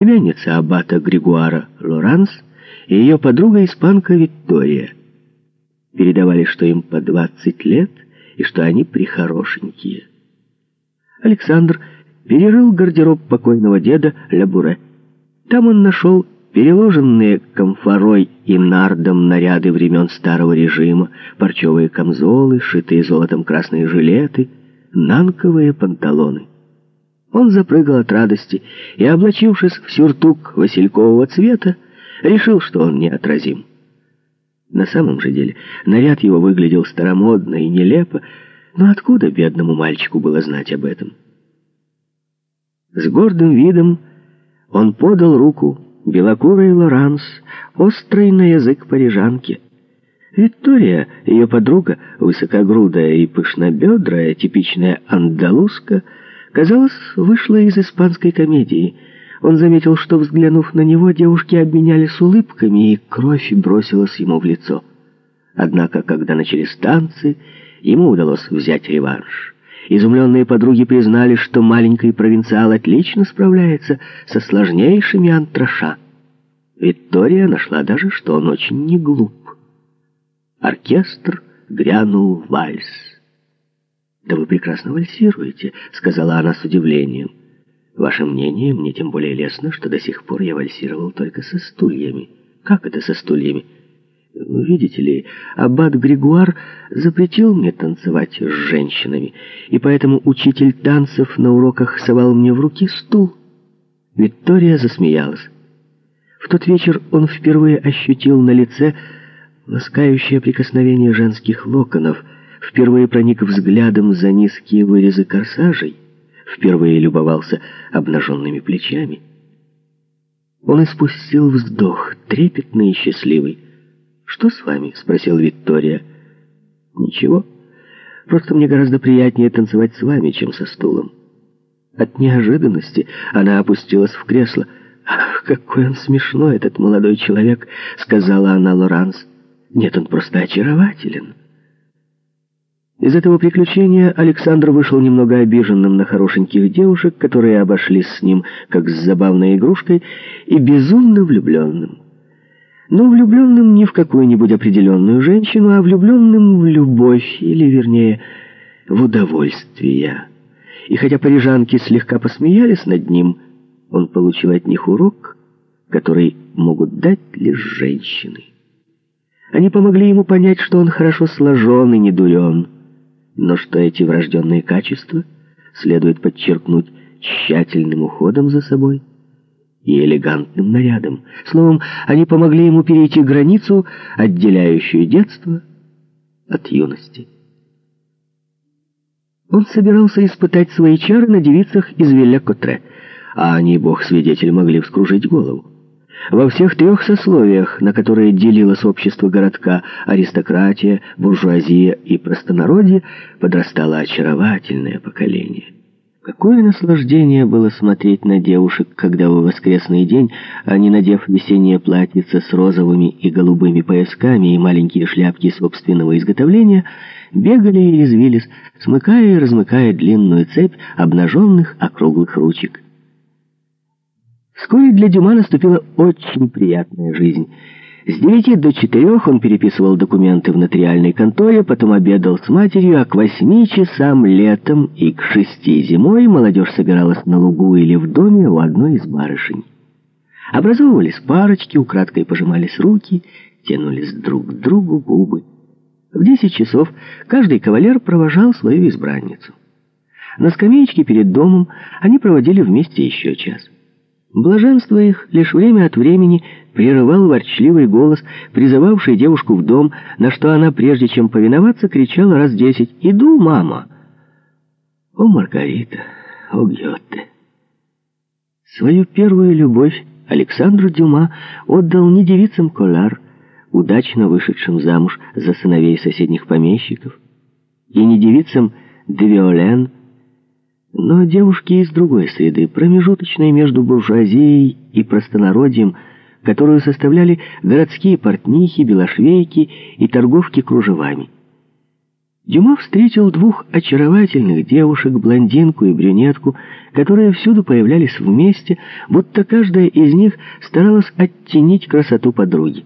племянница аббата Григуара Лоранс и ее подруга-испанка Виктория. Передавали, что им по 20 лет и что они прихорошенькие. Александр перерыл гардероб покойного деда Лябуре. Там он нашел переложенные комфорой и нардом наряды времен старого режима, парчевые камзолы, шитые золотом красные жилеты, нанковые панталоны. Он запрыгал от радости и, облачившись в сюртук василькового цвета, решил, что он неотразим. На самом же деле наряд его выглядел старомодно и нелепо, но откуда бедному мальчику было знать об этом? С гордым видом он подал руку белокурой Лоранс, острый на язык парижанки. Виктория, ее подруга, высокогрудая и пышнобедрая, типичная андалузка, казалось, вышла из испанской комедии. Он заметил, что, взглянув на него, девушки обменялись улыбками, и кровь бросилась ему в лицо. Однако, когда начались танцы, ему удалось взять реванш. Изумленные подруги признали, что маленький провинциал отлично справляется со сложнейшими антраша. Виктория нашла даже, что он очень не глуп. Оркестр грянул вальс. «Да вы прекрасно вальсируете», — сказала она с удивлением. «Ваше мнение мне тем более лестно, что до сих пор я вальсировал только со стульями». «Как это со стульями?» «Ну, «Видите ли, аббат Григуар запретил мне танцевать с женщинами, и поэтому учитель танцев на уроках совал мне в руки стул». Виктория засмеялась. В тот вечер он впервые ощутил на лице ласкающее прикосновение женских локонов — впервые проник взглядом за низкие вырезы корсажей, впервые любовался обнаженными плечами. Он испустил вздох, трепетный и счастливый. «Что с вами?» — спросил Виктория. «Ничего. Просто мне гораздо приятнее танцевать с вами, чем со стулом». От неожиданности она опустилась в кресло. «Ах, какой он смешной, этот молодой человек!» — сказала она Лоранс. «Нет, он просто очарователен». Из этого приключения Александр вышел немного обиженным на хорошеньких девушек, которые обошлись с ним как с забавной игрушкой, и безумно влюбленным. Но влюбленным не в какую-нибудь определенную женщину, а влюбленным в любовь, или, вернее, в удовольствие. И хотя парижанки слегка посмеялись над ним, он получил от них урок, который могут дать лишь женщины. Они помогли ему понять, что он хорошо сложен и не дурен, но что эти врожденные качества следует подчеркнуть тщательным уходом за собой и элегантным нарядом. Словом, они помогли ему перейти границу, отделяющую детство от юности. Он собирался испытать свои чары на девицах из Вилля-Котре, а они, бог свидетель, могли вскружить голову. Во всех трех сословиях, на которые делилось общество городка, аристократия, буржуазия и простонародье, подрастало очаровательное поколение. Какое наслаждение было смотреть на девушек, когда в воскресный день они, надев весеннее платьице с розовыми и голубыми поясками и маленькие шляпки собственного изготовления, бегали и резвились, смыкая и размыкая длинную цепь обнаженных округлых ручек. Вскоре для Дюма наступила очень приятная жизнь. С девяти до четырех он переписывал документы в нотариальной конторе, потом обедал с матерью, а к восьми часам летом и к шести зимой молодежь собиралась на лугу или в доме у одной из барышень. Образовывались парочки, украдкой пожимались руки, тянулись друг к другу губы. В десять часов каждый кавалер провожал свою избранницу. На скамеечке перед домом они проводили вместе еще час. Блаженство их лишь время от времени прерывал ворчливый голос, призывавший девушку в дом, на что она, прежде чем повиноваться, кричала раз десять «Иду, мама!» О, Маргарита, о, Гёте! Свою первую любовь Александру Дюма отдал не девицам Колар, удачно вышедшим замуж за сыновей соседних помещиков, и не девицам Девиолен, но девушки из другой среды, промежуточной между буржуазией и простонародьем, которую составляли городские портнихи, белошвейки и торговки кружевами. Дюма встретил двух очаровательных девушек, блондинку и брюнетку, которые всюду появлялись вместе, будто каждая из них старалась оттенить красоту подруги.